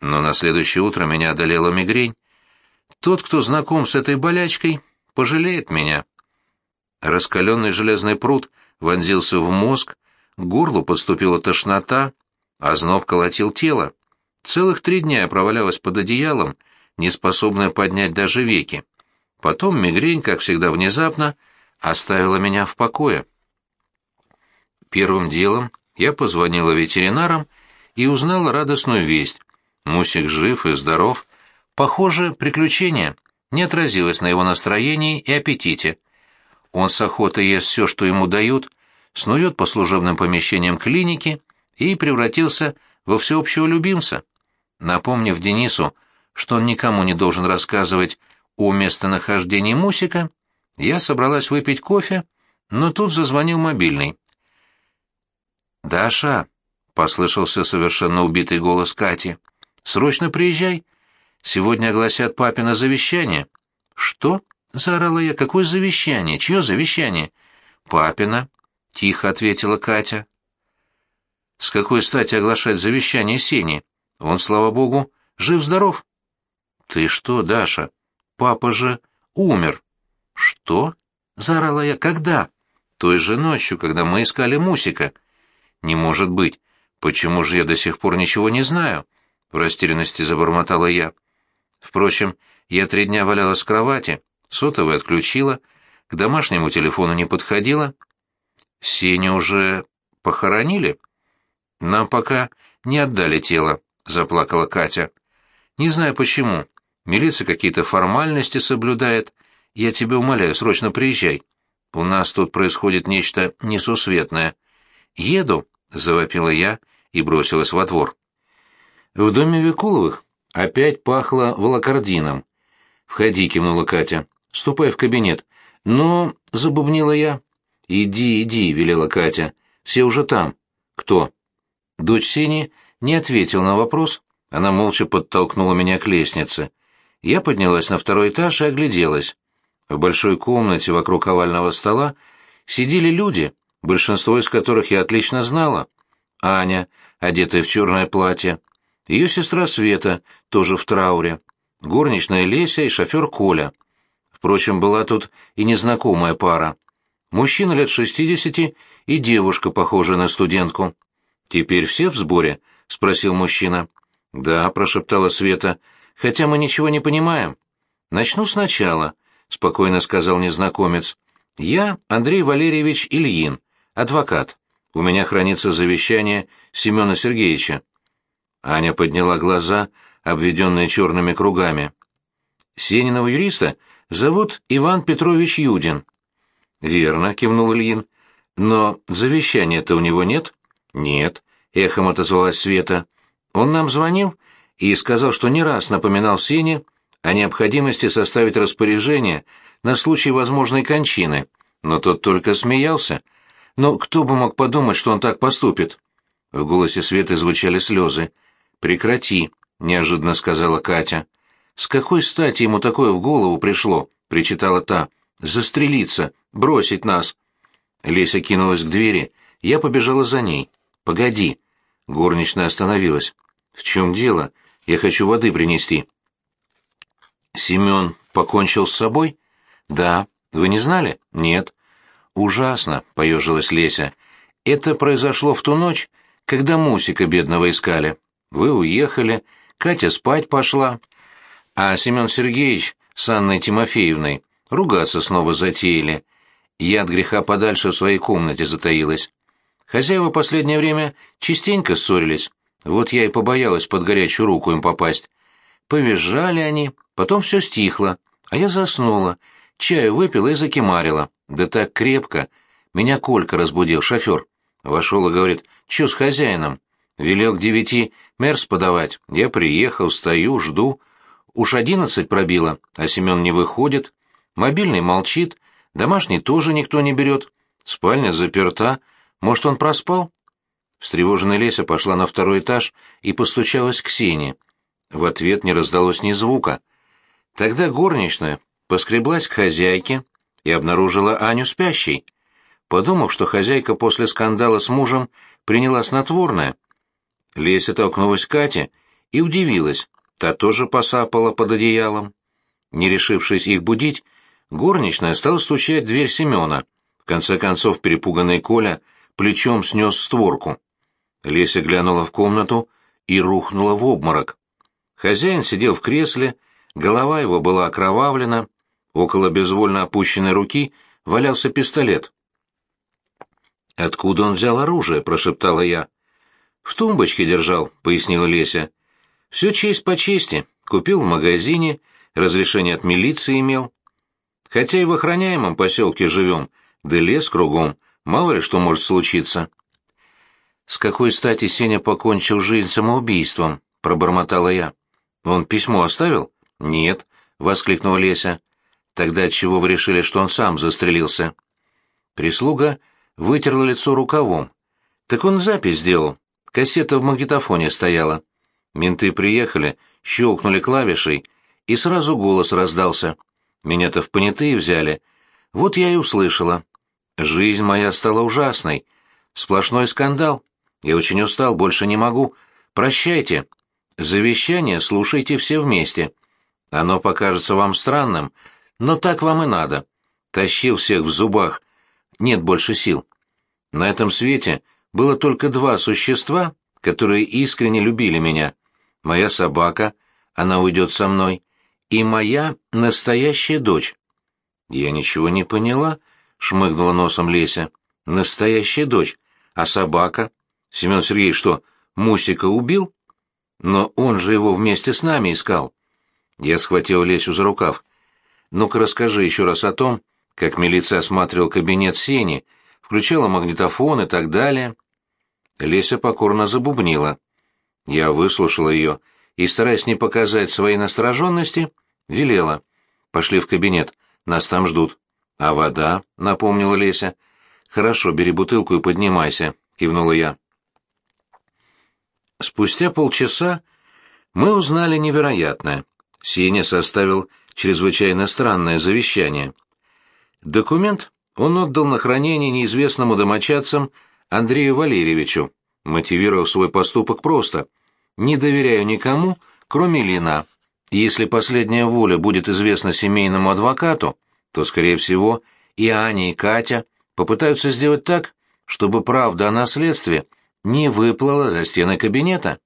Но на следующее утро меня одолела мигрень. Тот, кто знаком с этой болячкой, пожалеет меня. Раскаленный железный пруд вонзился в мозг, горлу подступила тошнота, а знов колотил тело. Целых три дня я провалялась под одеялом, не способная поднять даже веки. Потом мигрень, как всегда внезапно, оставила меня в покое. Первым делом я позвонила ветеринарам и узнала радостную весть. Мусик жив и здоров. Похоже, приключение не отразилось на его настроении и аппетите. Он с охотой ест все, что ему дают, снует по служебным помещениям клиники и превратился во всеобщего любимца. Напомнив Денису, что он никому не должен рассказывать о местонахождении Мусика, я собралась выпить кофе, но тут зазвонил мобильный. «Даша», — послышался совершенно убитый голос Кати, — «срочно приезжай. Сегодня огласят папино завещание». «Что?» — заорала я. «Какое завещание? Чье завещание?» «Папина», — тихо ответила Катя. «С какой стати оглашать завещание Сени? Он, слава богу, жив-здоров». «Ты что, Даша? Папа же умер». «Что?» — заорала я. «Когда?» «Той же ночью, когда мы искали Мусика». «Не может быть. Почему же я до сих пор ничего не знаю?» — в растерянности забормотала я. Впрочем, я три дня валялась в кровати, сотовый отключила, к домашнему телефону не подходила. Сеню уже похоронили? Нам пока не отдали тело, заплакала Катя. Не знаю почему. Милиция какие-то формальности соблюдает. Я тебя умоляю, срочно приезжай. У нас тут происходит нечто несусветное. «Еду!» — завопила я и бросилась во двор. В доме Викуловых опять пахло волокордином. «Входи», — кивнула Катя. «Ступай в кабинет». «Но...» — забубнила я. «Иди, иди», — велела Катя. «Все уже там». «Кто?» Дочь Сени не ответила на вопрос. Она молча подтолкнула меня к лестнице. Я поднялась на второй этаж и огляделась. В большой комнате вокруг овального стола сидели люди, большинство из которых я отлично знала. Аня, одетая в черное платье, ее сестра Света, тоже в трауре, горничная Леся и шофер Коля. Впрочем, была тут и незнакомая пара. Мужчина лет шестидесяти и девушка, похожая на студентку. «Теперь все в сборе?» — спросил мужчина. «Да», — прошептала Света, — «хотя мы ничего не понимаем». «Начну сначала», — спокойно сказал незнакомец. «Я Андрей Валерьевич Ильин, адвокат. У меня хранится завещание Семена Сергеевича». Аня подняла глаза, обведенные черными кругами. «Сениного юриста зовут Иван Петрович Юдин». «Верно», — кивнул Ильин. «Но завещания-то у него нет?» «Нет», — эхом отозвалась Света. «Он нам звонил и сказал, что не раз напоминал Сене о необходимости составить распоряжение на случай возможной кончины, но тот только смеялся. Но кто бы мог подумать, что он так поступит? В голосе Светы звучали слезы. «Прекрати», — неожиданно сказала Катя. «С какой стати ему такое в голову пришло?» — причитала та. «Застрелиться, бросить нас». Леся кинулась к двери, я побежала за ней. «Погоди». Горничная остановилась. «В чем дело? Я хочу воды принести». «Семен покончил с собой?» «Да. Вы не знали?» «Нет». «Ужасно», — поежилась Леся. «Это произошло в ту ночь, когда Мусика бедного искали. Вы уехали, Катя спать пошла, а Семен Сергеевич с Анной Тимофеевной ругаться снова затеяли. Я от греха подальше в своей комнате затаилась. Хозяева последнее время частенько ссорились, вот я и побоялась под горячую руку им попасть. Повизжали они, потом все стихло, а я заснула, чаю выпила и закимарила. Да так крепко. Меня Колька разбудил, шофер. Вошел и говорит, что с хозяином? Велел к девяти мерс подавать. Я приехал, стою, жду. Уж одиннадцать пробило, а Семен не выходит. Мобильный молчит, домашний тоже никто не берет. Спальня заперта. Может, он проспал? Встревоженная Леся пошла на второй этаж и постучалась к Сене. В ответ не раздалось ни звука. Тогда горничная поскреблась к хозяйке и обнаружила Аню спящей. Подумав, что хозяйка после скандала с мужем приняла снотворное, Леся толкнулась к Кате и удивилась. Та тоже посапала под одеялом. Не решившись их будить, горничная стала стучать в дверь Семена. В конце концов, перепуганный Коля плечом снес створку. Леся глянула в комнату и рухнула в обморок. Хозяин сидел в кресле, голова его была окровавлена, около безвольно опущенной руки валялся пистолет. «Откуда он взял оружие?» — прошептала я. «В тумбочке держал», — пояснила Леся. «Все честь по чести. Купил в магазине, разрешение от милиции имел. Хотя и в охраняемом поселке живем, да лес кругом, мало ли что может случиться». «С какой стати Сеня покончил жизнь самоубийством?» — пробормотала я. «Он письмо оставил?» «Нет», — воскликнула Леся. «Тогда отчего вы решили, что он сам застрелился?» Прислуга вытерла лицо рукавом. «Так он запись сделал. Кассета в магнитофоне стояла. Менты приехали, щелкнули клавишей, и сразу голос раздался. Меня-то в понятые взяли. Вот я и услышала. Жизнь моя стала ужасной. Сплошной скандал. Я очень устал, больше не могу. Прощайте. Завещание слушайте все вместе. Оно покажется вам странным, но так вам и надо. Тащил всех в зубах. Нет больше сил. На этом свете было только два существа, которые искренне любили меня. Моя собака, она уйдет со мной, и моя настоящая дочь. Я ничего не поняла, шмыгнула носом Леся. Настоящая дочь. А собака? Семен Сергеевич что, Мусика убил? Но он же его вместе с нами искал. Я схватил Лесю за рукав. Ну-ка расскажи еще раз о том, как милиция осматривал кабинет Сени, включала магнитофон и так далее. Леся покорно забубнила. Я выслушала ее и, стараясь не показать своей настороженности, велела. «Пошли в кабинет, нас там ждут». «А вода?» — напомнила Леся. «Хорошо, бери бутылку и поднимайся», — кивнула я. Спустя полчаса мы узнали невероятное. Сеня составил чрезвычайно странное завещание. Документ он отдал на хранение неизвестному домочадцам Андрею Валерьевичу, мотивировав свой поступок просто «не доверяю никому, кроме Лина. Если последняя воля будет известна семейному адвокату, то, скорее всего, и Аня, и Катя попытаются сделать так, чтобы правда о наследстве не выплыла за стены кабинета.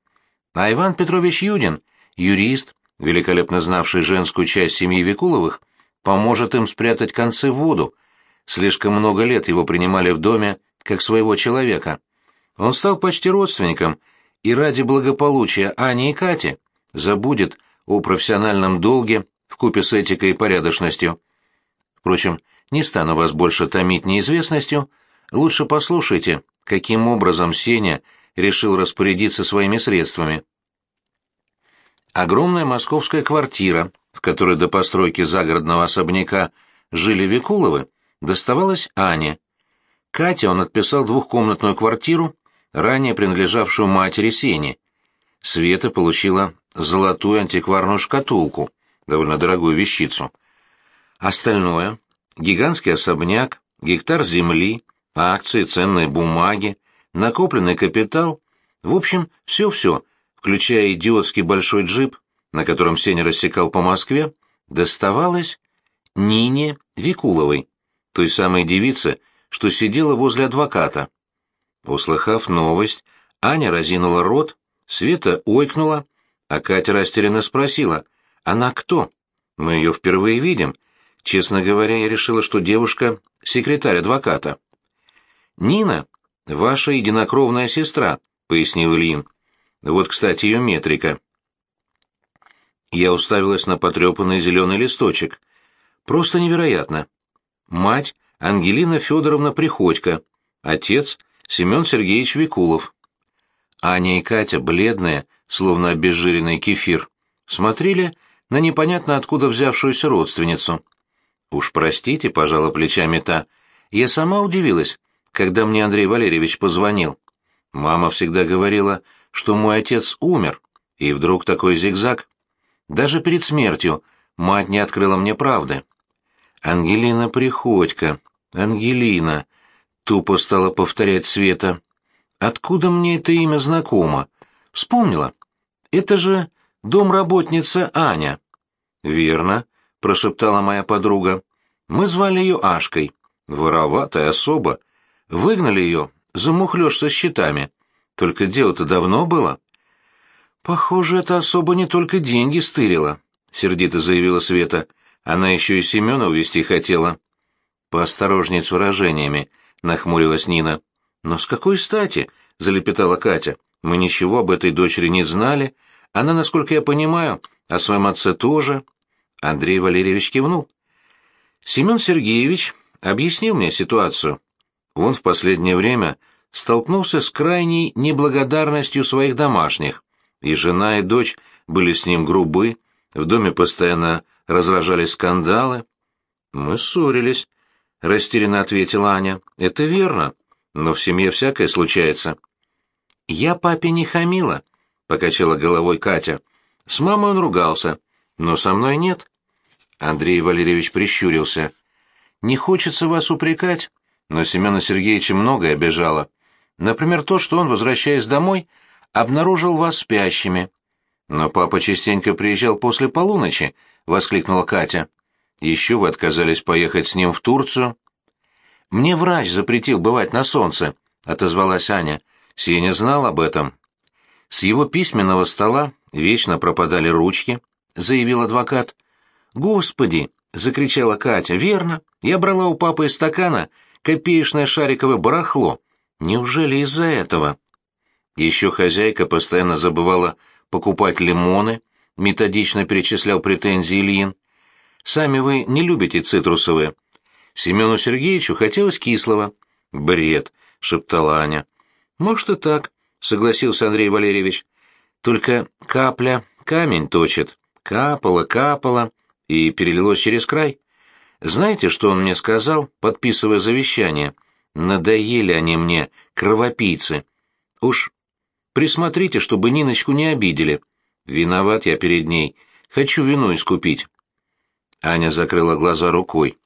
А Иван Петрович Юдин, юрист, великолепно знавший женскую часть семьи Викуловых, поможет им спрятать концы в воду. Слишком много лет его принимали в доме как своего человека. Он стал почти родственником и ради благополучия Ани и Кати забудет о профессиональном долге в купе с этикой и порядочностью. Впрочем, не стану вас больше томить неизвестностью, лучше послушайте, каким образом Сеня решил распорядиться своими средствами. Огромная московская квартира, в которой до постройки загородного особняка жили Викуловы, доставалась Ане. Кате он отписал двухкомнатную квартиру, ранее принадлежавшую матери Сени. Света получила золотую антикварную шкатулку, довольно дорогую вещицу. Остальное — гигантский особняк, гектар земли, акции, ценные бумаги, накопленный капитал, в общем, все-все, включая идиотский большой джип, на котором Сеня рассекал по Москве, доставалось Нине Викуловой, той самой девице, что сидела возле адвоката. Услыхав новость, Аня разинула рот, Света ойкнула, а Катя растерянно спросила, «Она кто? Мы ее впервые видим». Честно говоря, я решила, что девушка — секретарь адвоката. «Нина — ваша единокровная сестра», — пояснил Ильин. «Вот, кстати, ее метрика». Я уставилась на потрепанный зеленый листочек. Просто невероятно. Мать — Ангелина Федоровна Приходько, отец — Семен Сергеевич Викулов. Аня и Катя, бледные, словно обезжиренный кефир, смотрели на непонятно откуда взявшуюся родственницу. «Уж простите», — пожала плечами та, — «я сама удивилась, когда мне Андрей Валерьевич позвонил. Мама всегда говорила, что мой отец умер, и вдруг такой зигзаг. Даже перед смертью мать не открыла мне правды. «Ангелина Приходько, Ангелина», — тупо стала повторять Света. «Откуда мне это имя знакомо? Вспомнила. Это же домработница Аня. Верно, прошептала моя подруга. Мы звали ее Ашкой. Вороватая особа. Выгнали ее за мухлёж со счетами. Только дело-то давно было. Похоже, эта особа не только деньги стырила, сердито заявила Света. Она еще и Семена увести хотела. Поосторожней с выражениями, нахмурилась Нина. Но с какой стати? залепетала Катя. Мы ничего об этой дочери не знали. Она, насколько я понимаю, о своем отце тоже. Андрей Валерьевич кивнул. Семен Сергеевич объяснил мне ситуацию. Он в последнее время столкнулся с крайней неблагодарностью своих домашних, и жена и дочь были с ним грубы, в доме постоянно разражались скандалы. «Мы ссорились», — растерянно ответила Аня. «Это верно, но в семье всякое случается». «Я папе не хамила», — покачала головой Катя. «С мамой он ругался, но со мной нет». Андрей Валерьевич прищурился. «Не хочется вас упрекать, но Семена Сергеевича многое обижало. Например, то, что он, возвращаясь домой, обнаружил вас спящими. Но папа частенько приезжал после полуночи, — воскликнула Катя. Еще вы отказались поехать с ним в Турцию. Мне врач запретил бывать на солнце, — отозвалась Аня. Сеня знал об этом. С его письменного стола вечно пропадали ручки, — заявил адвокат. «Господи!» — закричала Катя. «Верно. Я брала у папы из стакана копеечное шариковое барахло. Неужели из-за этого?» Еще хозяйка постоянно забывала покупать лимоны, методично перечислял претензии Ильин. «Сами вы не любите цитрусовые. Семену Сергеевичу хотелось кислого». «Бред», — шептала Аня. «Может и так», — согласился Андрей Валерьевич. «Только капля камень точит. Капала, капала, и перелилось через край. Знаете, что он мне сказал, подписывая завещание? Надоели они мне, кровопийцы. Уж присмотрите, чтобы Ниночку не обидели. Виноват я перед ней. Хочу вину искупить. Аня закрыла глаза рукой.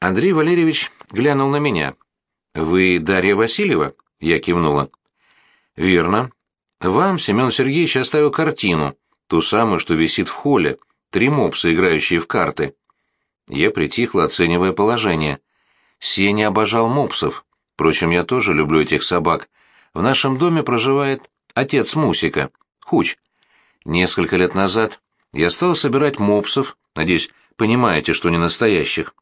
Андрей Валерьевич глянул на меня. «Вы Дарья Васильева?» Я кивнула. «Верно. Вам Семен Сергеевич оставил картину, ту самую, что висит в холле, три мопса, играющие в карты». Я притихла, оценивая положение. Сеня обожал мопсов. Впрочем, я тоже люблю этих собак. В нашем доме проживает отец Мусика, Хуч. Несколько лет назад я стал собирать мопсов, надеюсь, понимаете, что не настоящих.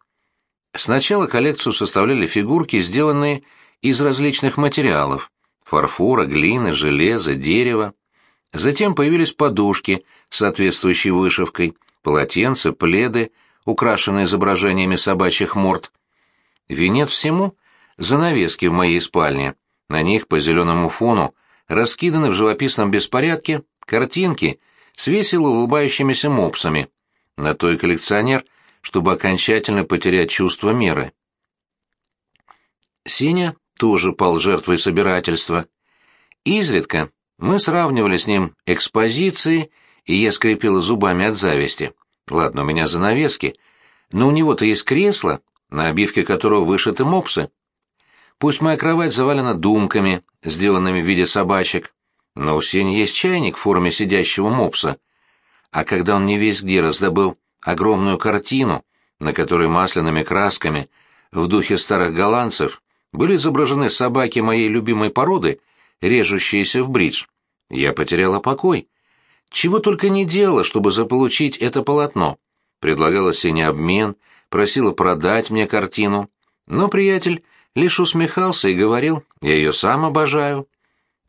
Сначала коллекцию составляли фигурки, сделанные из различных материалов – фарфора, глины, железа, дерева. Затем появились подушки с соответствующей вышивкой, полотенца, пледы, украшенные изображениями собачьих морд. Венец всему – занавески в моей спальне. На них по зеленому фону раскиданы в живописном беспорядке картинки с весело улыбающимися мопсами. На то и коллекционер, чтобы окончательно потерять чувство меры. Сеня тоже пал жертвой собирательства. Изредка мы сравнивали с ним экспозиции, и я скрипела зубами от зависти. Ладно, у меня занавески, но у него-то есть кресло, на обивке которого вышиты мопсы. Пусть моя кровать завалена думками, сделанными в виде собачек, но у Сени есть чайник в форме сидящего мопса. А когда он не весь где раздобыл огромную картину, на которой масляными красками, в духе старых голландцев, были изображены собаки моей любимой породы, режущиеся в бридж, я потеряла покой. Чего только не делала, чтобы заполучить это полотно. Предлагала Сене обмен, просила продать мне картину. Но приятель лишь усмехался и говорил, я ее сам обожаю.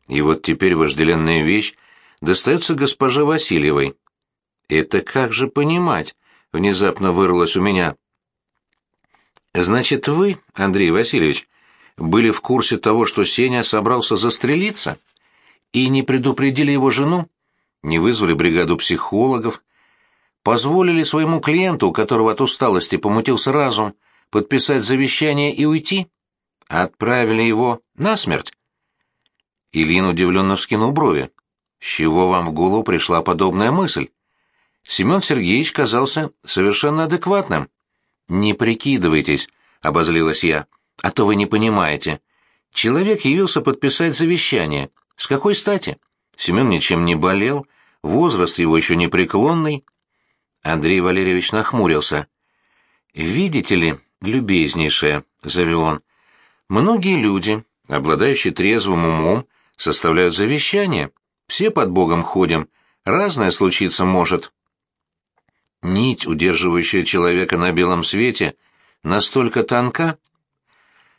И вот теперь вожделенная вещь достается госпоже Васильевой. Это как же понимать? Внезапно вырвалось у меня. Значит, вы, Андрей Васильевич, были в курсе того, что Сеня собрался застрелиться? И не предупредили его жену? Не вызвали бригаду психологов? Позволили своему клиенту, у которого от усталости помутился разум, подписать завещание и уйти? Отправили его на смерть. Ильин удивленно вскинул брови. С чего вам в голову пришла подобная мысль? Семен Сергеевич казался совершенно адекватным. «Не прикидывайтесь», — обозлилась я, — «а то вы не понимаете. Человек явился подписать завещание. С какой стати? Семен ничем не болел, возраст его еще не преклонный. Андрей Валерьевич нахмурился. «Видите ли, любезнейшая», — завел он, — «многие люди, обладающие трезвым умом, составляют завещание. Все под Богом ходим, разное случиться может». Нить, удерживающая человека на белом свете, настолько тонка.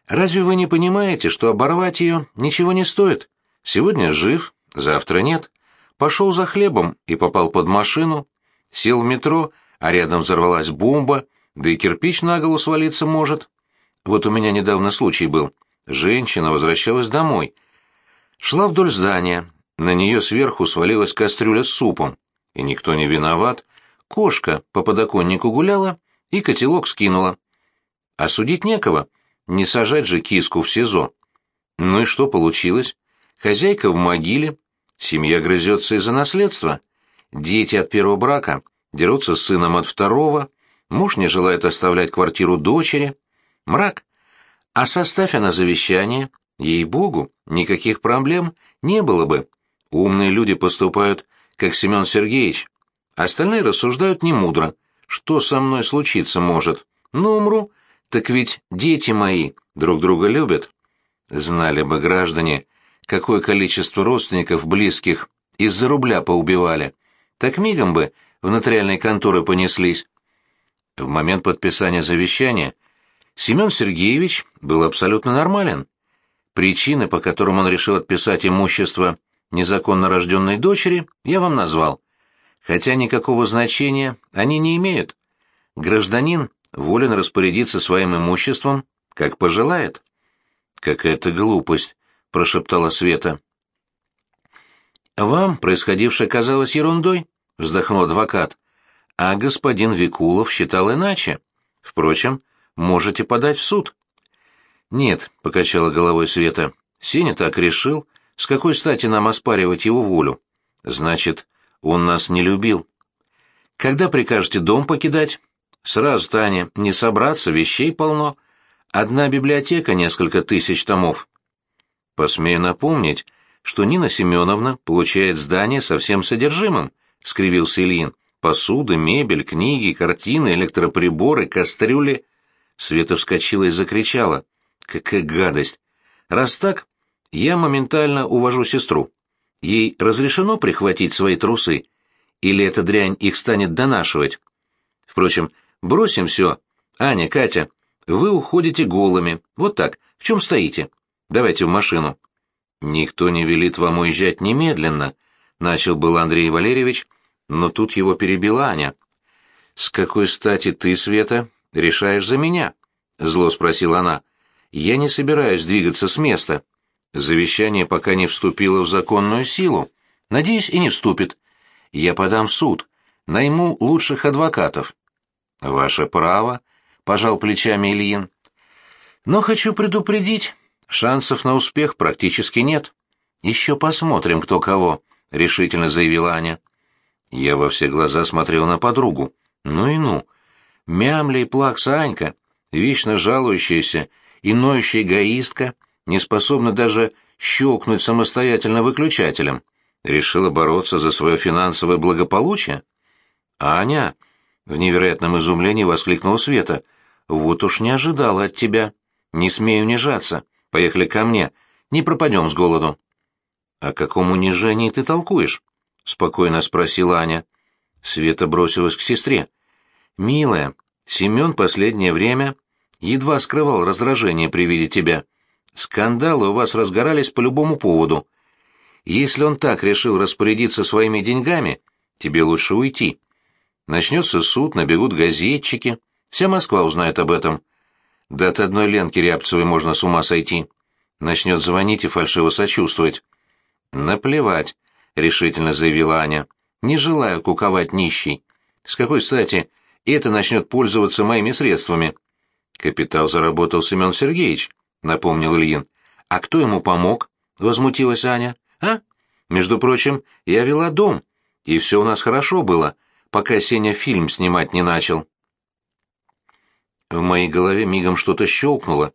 Разве вы не понимаете, что оборвать ее ничего не стоит? Сегодня жив, завтра нет. Пошел за хлебом и попал под машину, сел в метро, а рядом взорвалась бомба, да и кирпич на голову свалиться может. Вот у меня недавно случай был. Женщина возвращалась домой. Шла вдоль здания, на нее сверху свалилась кастрюля с супом. И никто не виноват. Кошка по подоконнику гуляла и котелок скинула. А судить некого, не сажать же киску в СИЗО. Ну и что получилось? Хозяйка в могиле, семья грызется из-за наследства, дети от первого брака дерутся с сыном от второго, муж не желает оставлять квартиру дочери. Мрак. А составь она завещание, ей-богу, никаких проблем не было бы. Умные люди поступают, как Семен Сергеевич. Остальные рассуждают немудро. Что со мной случиться может? Ну, умру. Так ведь дети мои друг друга любят. Знали бы граждане, какое количество родственников близких из-за рубля поубивали. Так мигом бы в нотариальной конторы понеслись. В момент подписания завещания Семен Сергеевич был абсолютно нормален. Причины, по которым он решил отписать имущество незаконно рожденной дочери, я вам назвал хотя никакого значения они не имеют. Гражданин волен распорядиться своим имуществом, как пожелает. «Какая-то глупость», — прошептала Света. «Вам происходившее казалось ерундой», — вздохнул адвокат. «А господин Викулов считал иначе. Впрочем, можете подать в суд». «Нет», — покачала головой Света, — «Сеня так решил. С какой стати нам оспаривать его волю? Значит, он нас не любил. Когда прикажете дом покидать? Сразу, Таня, не собраться, вещей полно. Одна библиотека, несколько тысяч томов. Посмею напомнить, что Нина Семеновна получает здание со всем содержимым, — скривился Ильин. Посуда, мебель, книги, картины, электроприборы, кастрюли. Света вскочила и закричала. Какая гадость! Раз так, я моментально увожу сестру. Ей разрешено прихватить свои трусы? Или эта дрянь их станет донашивать? Впрочем, бросим все. Аня, Катя, вы уходите голыми. Вот так. В чем стоите? Давайте в машину. Никто не велит вам уезжать немедленно, начал был Андрей Валерьевич, но тут его перебила Аня. С какой стати ты, Света, решаешь за меня? Зло спросила она. Я не собираюсь двигаться с места. Завещание пока не вступило в законную силу. Надеюсь, и не вступит. Я подам в суд. Найму лучших адвокатов. Ваше право, пожал плечами Ильин. Но хочу предупредить, шансов на успех практически нет. Еще посмотрим, кто кого, решительно заявила Аня. Я во все глаза смотрел на подругу. Ну и ну. Мямля и плакса Анька, вечно жалующаяся и ноющая эгоистка, не способна даже щелкнуть самостоятельно выключателем. Решила бороться за свое финансовое благополучие? «Аня!» — в невероятном изумлении воскликнула Света. «Вот уж не ожидала от тебя. Не смею унижаться. Поехали ко мне. Не пропадем с голоду». «О каком унижении ты толкуешь?» — спокойно спросила Аня. Света бросилась к сестре. «Милая, Семен последнее время едва скрывал раздражение при виде тебя. Скандалы у вас разгорались по любому поводу. Если он так решил распорядиться своими деньгами, тебе лучше уйти. Начнется суд, набегут газетчики, вся Москва узнает об этом. Да от одной Ленки Рябцевой можно с ума сойти. Начнет звонить и фальшиво сочувствовать. «Наплевать», — решительно заявила Аня. «Не желаю куковать нищий. С какой стати это начнет пользоваться моими средствами?» Капитал заработал Семен Сергеевич. — напомнил Ильин. «А кто ему помог?» — возмутилась Аня. «А? Между прочим, я вела дом, и все у нас хорошо было, пока Сеня фильм снимать не начал». В моей голове мигом что-то щелкнуло.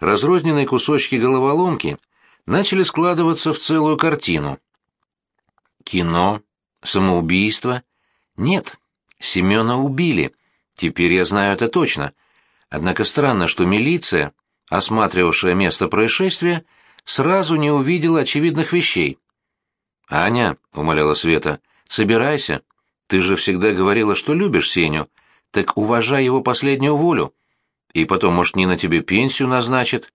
Разрозненные кусочки головоломки начали складываться в целую картину. Кино? Самоубийство? Нет, Семена убили. Теперь я знаю это точно. Однако странно, что милиция, осматривавшая место происшествия, сразу не увидела очевидных вещей. «Аня», — умоляла Света, — «собирайся. Ты же всегда говорила, что любишь Сеню. Так уважай его последнюю волю. И потом, может, Нина тебе пенсию назначит?»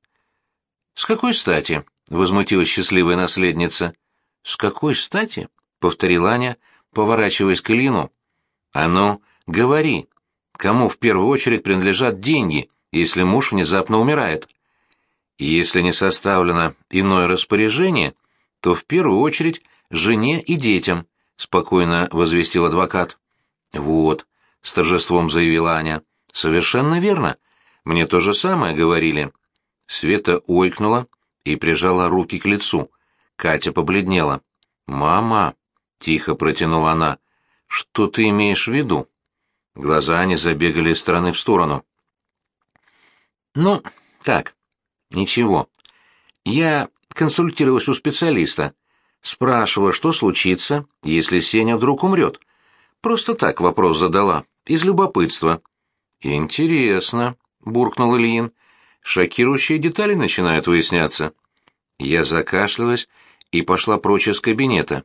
«С какой стати?» — возмутилась счастливая наследница. «С какой стати?» — повторила Аня, поворачиваясь к Ильину. «А ну, говори, кому в первую очередь принадлежат деньги, если муж внезапно умирает?» «Если не составлено иное распоряжение, то в первую очередь жене и детям», — спокойно возвестил адвокат. «Вот», — с торжеством заявила Аня, — «совершенно верно. Мне то же самое говорили». Света ойкнула и прижала руки к лицу. Катя побледнела. «Мама», — тихо протянула она, — «что ты имеешь в виду?» Глаза Ани забегали из стороны в сторону. «Ну, так, ничего. Я консультировалась у специалиста. Спрашивала, что случится, если Сеня вдруг умрет. Просто так вопрос задала, из любопытства. «Интересно», — буркнул Ильин. «Шокирующие детали начинают выясняться». Я закашлялась и пошла прочь из кабинета.